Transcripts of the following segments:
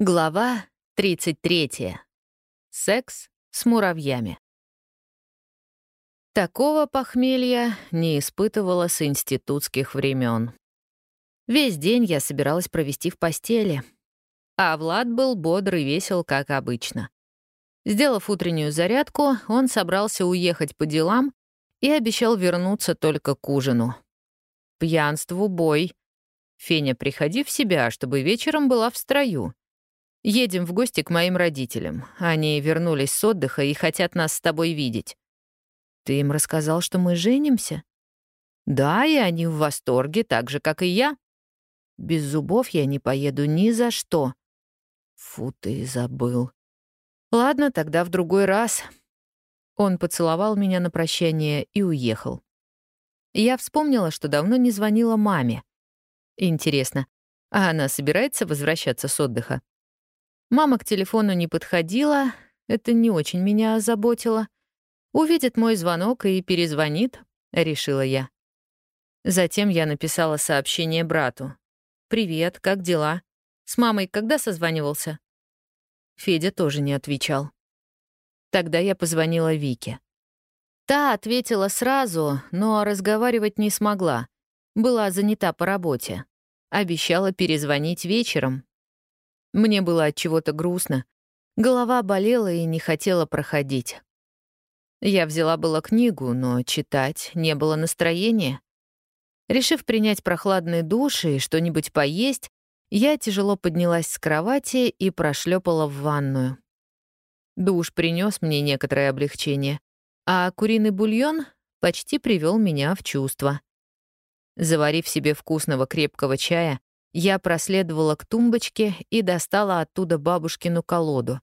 Глава 33. Секс с муравьями. Такого похмелья не испытывала с институтских времен. Весь день я собиралась провести в постели, а Влад был бодр и весел, как обычно. Сделав утреннюю зарядку, он собрался уехать по делам и обещал вернуться только к ужину. Пьянству бой. Феня, приходи в себя, чтобы вечером была в строю. Едем в гости к моим родителям. Они вернулись с отдыха и хотят нас с тобой видеть. Ты им рассказал, что мы женимся? Да, и они в восторге, так же, как и я. Без зубов я не поеду ни за что. Фу, ты забыл. Ладно, тогда в другой раз. Он поцеловал меня на прощание и уехал. Я вспомнила, что давно не звонила маме. Интересно, а она собирается возвращаться с отдыха? Мама к телефону не подходила, это не очень меня озаботило. Увидит мой звонок и перезвонит, решила я. Затем я написала сообщение брату. «Привет, как дела? С мамой когда созванивался?» Федя тоже не отвечал. Тогда я позвонила Вике. Та ответила сразу, но разговаривать не смогла. Была занята по работе. Обещала перезвонить вечером, мне было от чего-то грустно. Голова болела и не хотела проходить. Я взяла было книгу, но читать не было настроения. Решив принять прохладный душ и что-нибудь поесть, я тяжело поднялась с кровати и прошлепала в ванную. Душ принес мне некоторое облегчение, а куриный бульон почти привел меня в чувство. Заварив себе вкусного крепкого чая, я проследовала к тумбочке и достала оттуда бабушкину колоду.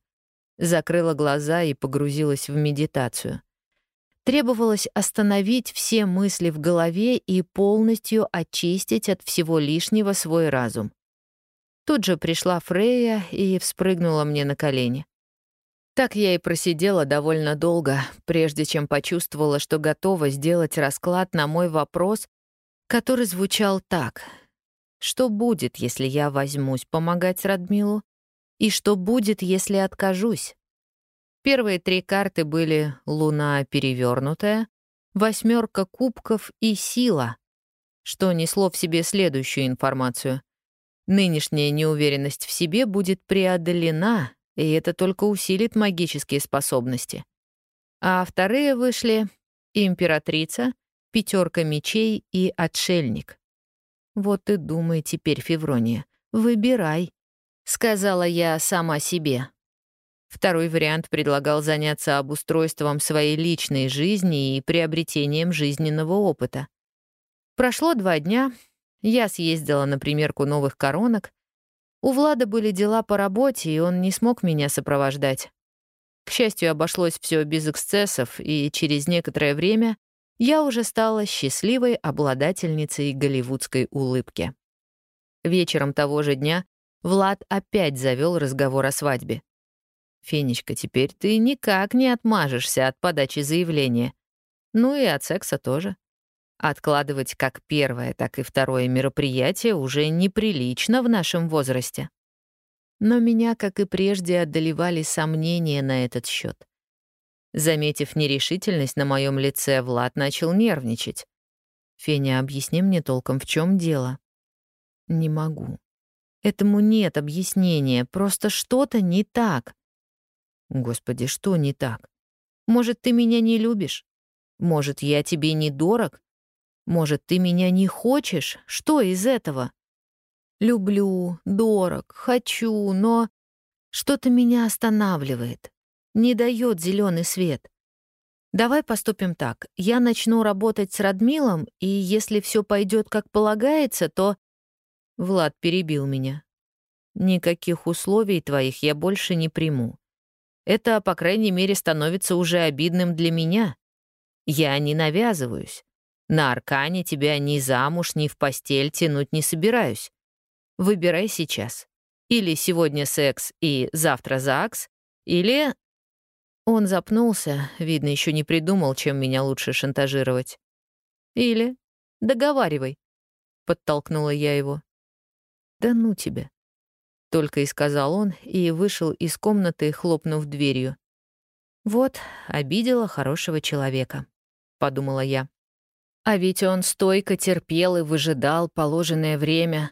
Закрыла глаза и погрузилась в медитацию. Требовалось остановить все мысли в голове и полностью очистить от всего лишнего свой разум. Тут же пришла Фрея и вспрыгнула мне на колени. Так я и просидела довольно долго, прежде чем почувствовала, что готова сделать расклад на мой вопрос, который звучал так — что будет, если я возьмусь помогать Радмилу? И что будет, если откажусь? Первые три карты были «Луна перевернутая», «Восьмерка кубков» и «Сила», что несло в себе следующую информацию. Нынешняя неуверенность в себе будет преодолена, и это только усилит магические способности. А вторые вышли «Императрица», «Пятерка мечей» и «Отшельник». «Вот и думай теперь, Феврония, выбирай», — сказала я сама себе. Второй вариант предлагал заняться обустройством своей личной жизни и приобретением жизненного опыта. Прошло два дня, я съездила на примерку новых коронок. У Влада были дела по работе, и он не смог меня сопровождать. К счастью, обошлось все без эксцессов, и через некоторое время я уже стала счастливой обладательницей голливудской улыбки. Вечером того же дня Влад опять завел разговор о свадьбе. «Фенечка, теперь ты никак не отмажешься от подачи заявления. Ну и от секса тоже. Откладывать как первое, так и второе мероприятие уже неприлично в нашем возрасте». Но меня, как и прежде, одолевали сомнения на этот счет. Заметив нерешительность на моем лице, Влад начал нервничать. «Феня, объясни мне толком, в чем дело?» «Не могу. Этому нет объяснения, просто что-то не так». «Господи, что не так? Может, ты меня не любишь? Может, я тебе не дорог? Может, ты меня не хочешь? Что из этого?» «Люблю, дорог, хочу, но что-то меня останавливает не дает зеленый свет. Давай поступим так. Я начну работать с Радмилом, и если все пойдет как полагается, то... Влад перебил меня. Никаких условий твоих я больше не приму. Это, по крайней мере, становится уже обидным для меня. Я не навязываюсь. На Аркане тебя ни замуж, ни в постель тянуть не собираюсь. Выбирай сейчас. Или сегодня секс и завтра ЗАГС, или он запнулся, видно, еще не придумал, чем меня лучше шантажировать. «Или договаривай», — подтолкнула я его. «Да ну тебя». — только и сказал он и вышел из комнаты, хлопнув дверью. «Вот, обидела хорошего человека», — подумала я. А ведь он стойко терпел и выжидал положенное время.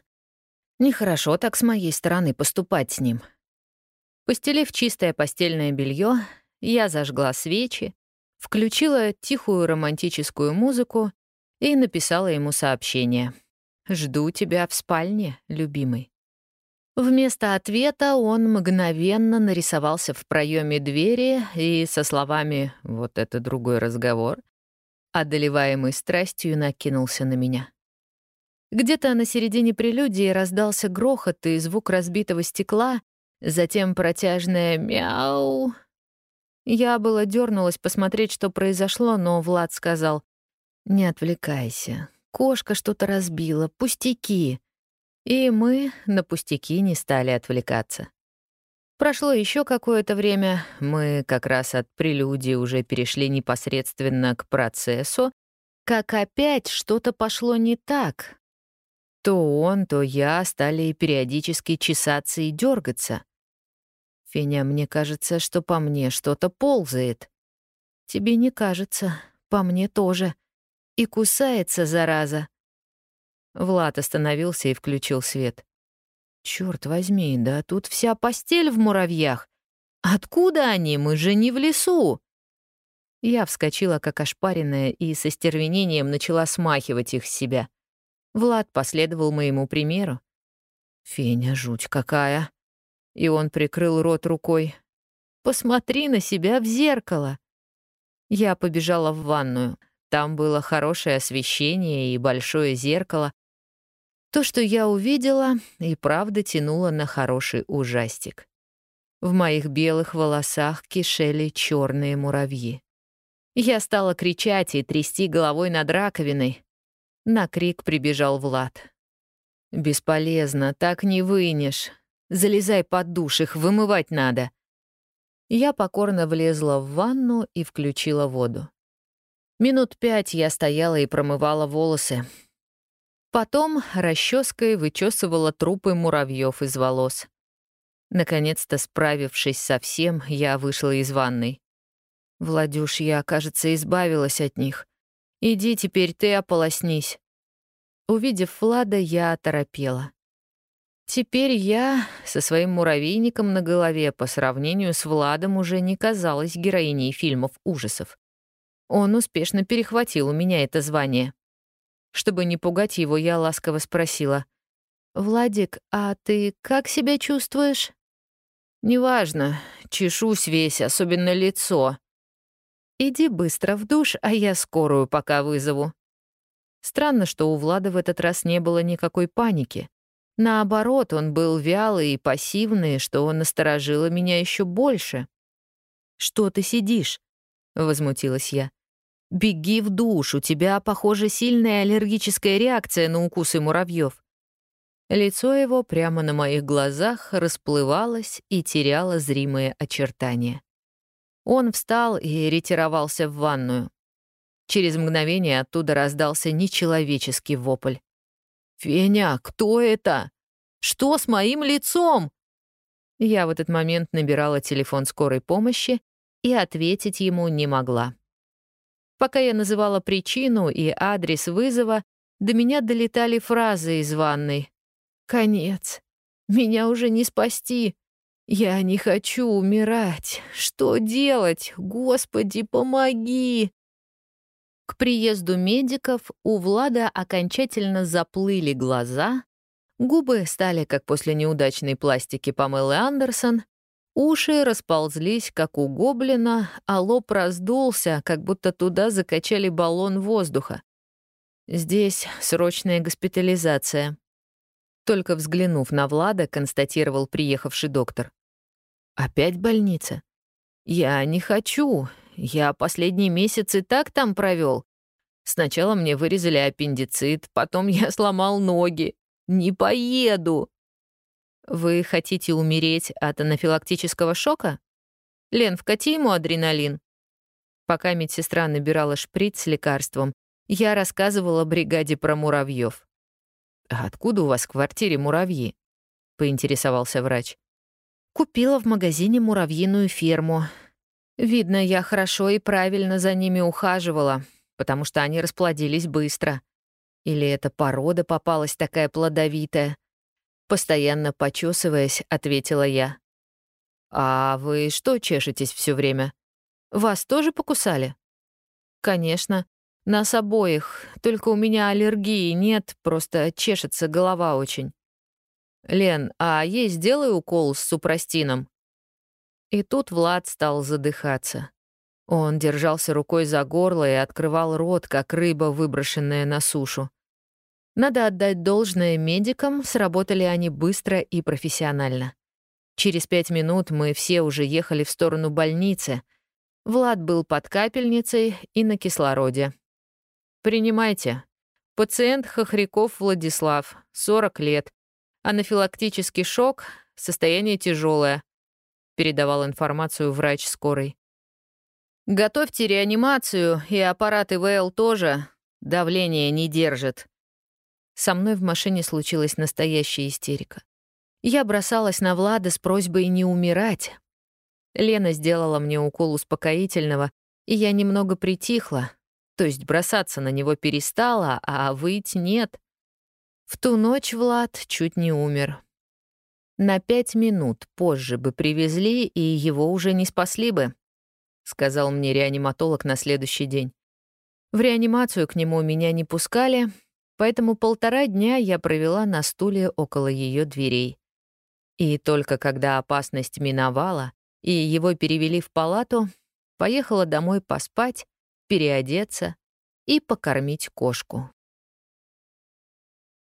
Нехорошо так с моей стороны поступать с ним. Постелив чистое постельное белье, я зажгла свечи, включила тихую романтическую музыку и написала ему сообщение. «Жду тебя в спальне, любимый». Вместо ответа он мгновенно нарисовался в проеме двери и со словами «вот это другой разговор», одолеваемый страстью, накинулся на меня. Где-то на середине прелюдии раздался грохот и звук разбитого стекла, затем протяжное «мяу». Я было дернулась посмотреть, что произошло, но Влад сказал «Не отвлекайся, кошка что-то разбила, пустяки». И мы на пустяки не стали отвлекаться. Прошло еще какое-то время, мы как раз от прелюдии уже перешли непосредственно к процессу, как опять что-то пошло не так. То он, то я стали периодически чесаться и дергаться. Феня, мне кажется, что по мне что-то ползает. Тебе не кажется, по мне тоже. И кусается, зараза. Влад остановился и включил свет. Черт возьми, да тут вся постель в муравьях. Откуда они? Мы же не в лесу. Я вскочила, как ошпаренная, и со стервенением начала смахивать их с себя. Влад последовал моему примеру. «Феня, жуть какая!» И он прикрыл рот рукой. «Посмотри на себя в зеркало!» Я побежала в ванную. Там было хорошее освещение и большое зеркало, то, что я увидела, и правда тянуло на хороший ужастик. В моих белых волосах кишели черные муравьи. Я стала кричать и трясти головой над раковиной. На крик прибежал Влад. «Бесполезно, так не вынешь. Залезай под душ, их вымывать надо». Я покорно влезла в ванну и включила воду. Минут пять я стояла и промывала волосы, Потом расческой вычесывала трупы муравьев из волос. Наконец-то, справившись со всем, я вышла из ванной. «Владюш, я, кажется, избавилась от них. Иди теперь ты ополоснись». Увидев Влада, я оторопела. Теперь я со своим муравейником на голове по сравнению с Владом уже не казалась героиней фильмов ужасов. Он успешно перехватил у меня это звание. Чтобы не пугать его, я ласково спросила. «Владик, а ты как себя чувствуешь?» «Неважно. Чешусь весь, особенно лицо». «Иди быстро в душ, а я скорую пока вызову». Странно, что у Влада в этот раз не было никакой паники. Наоборот, он был вялый и пассивный, что он насторожило меня еще больше. «Что ты сидишь?» — возмутилась я. Беги в душ, у тебя, похоже, сильная аллергическая реакция на укусы муравьев. Лицо его прямо на моих глазах расплывалось и теряло зримые очертания. Он встал и ретировался в ванную. Через мгновение оттуда раздался нечеловеческий вопль. «Феня, кто это? Что с моим лицом?» Я в этот момент набирала телефон скорой помощи и ответить ему не могла. Пока я называла причину и адрес вызова, до меня долетали фразы из ванной. «Конец. Меня уже не спасти. Я не хочу умирать. Что делать? Господи, помоги!» К приезду медиков у Влада окончательно заплыли глаза, губы стали как после неудачной пластики Памелы Андерсон, Уши расползлись, как у гоблина, а лоб раздулся, как будто туда закачали баллон воздуха. Здесь срочная госпитализация. Только взглянув на Влада, констатировал приехавший доктор. «Опять больница? Я не хочу. Я последние месяцы так там провел. Сначала мне вырезали аппендицит, потом я сломал ноги. Не поеду!» Вы хотите умереть от анафилактического шока? Лен, вкати ему адреналин. Пока медсестра набирала шприц с лекарством, я рассказывала бригаде про муравьев. «А откуда у вас в квартире муравьи?» — поинтересовался врач. «Купила в магазине муравьиную ферму. Видно, я хорошо и правильно за ними ухаживала, потому что они расплодились быстро. Или эта порода попалась такая плодовитая?» Постоянно почесываясь, ответила я. «А вы что чешетесь все время? Вас тоже покусали?» «Конечно. Нас обоих. Только у меня аллергии нет, просто чешется голова очень». «Лен, а ей сделай укол с супрастином?» И тут Влад стал задыхаться. Он держался рукой за горло и открывал рот, как рыба, выброшенная на сушу. Надо отдать должное медикам, сработали они быстро и профессионально. Через пять минут мы все уже ехали в сторону больницы. Влад был под капельницей и на кислороде. «Принимайте. Пациент Хохряков Владислав, 40 лет, Анафилактический шок, состояние тяжелое, передавал информацию врач скорой. Готовьте реанимацию, и аппарат ИВЛ тоже. Давление не держит. Со мной в машине случилась настоящая истерика. Я бросалась на Влада с просьбой не умирать. Лена сделала мне укол успокоительного, и я немного притихла. То есть бросаться на него перестала, а выть нет. В ту ночь Влад чуть не умер. На пять минут позже бы привезли, и его уже не спасли бы, сказал мне реаниматолог на следующий день. В реанимацию к нему меня не пускали, поэтому полтора дня я провела на стуле около ее дверей. И только когда опасность миновала, и его перевели в палату, поехала домой поспать, переодеться и покормить кошку.